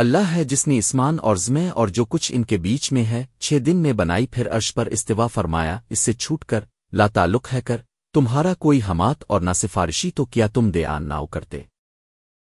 اللہ ہے جس نے اسمان اور زمیں اور جو کچھ ان کے بیچ میں ہے، چھ دن میں بنائی پھر عرش پر استوا فرمایا، اس سے چھوٹ کر لا تعلق ہے کر، تمہارا کوئی حمات اور نہ سفارشی تو کیا تم دے آن ناؤ کرتے؟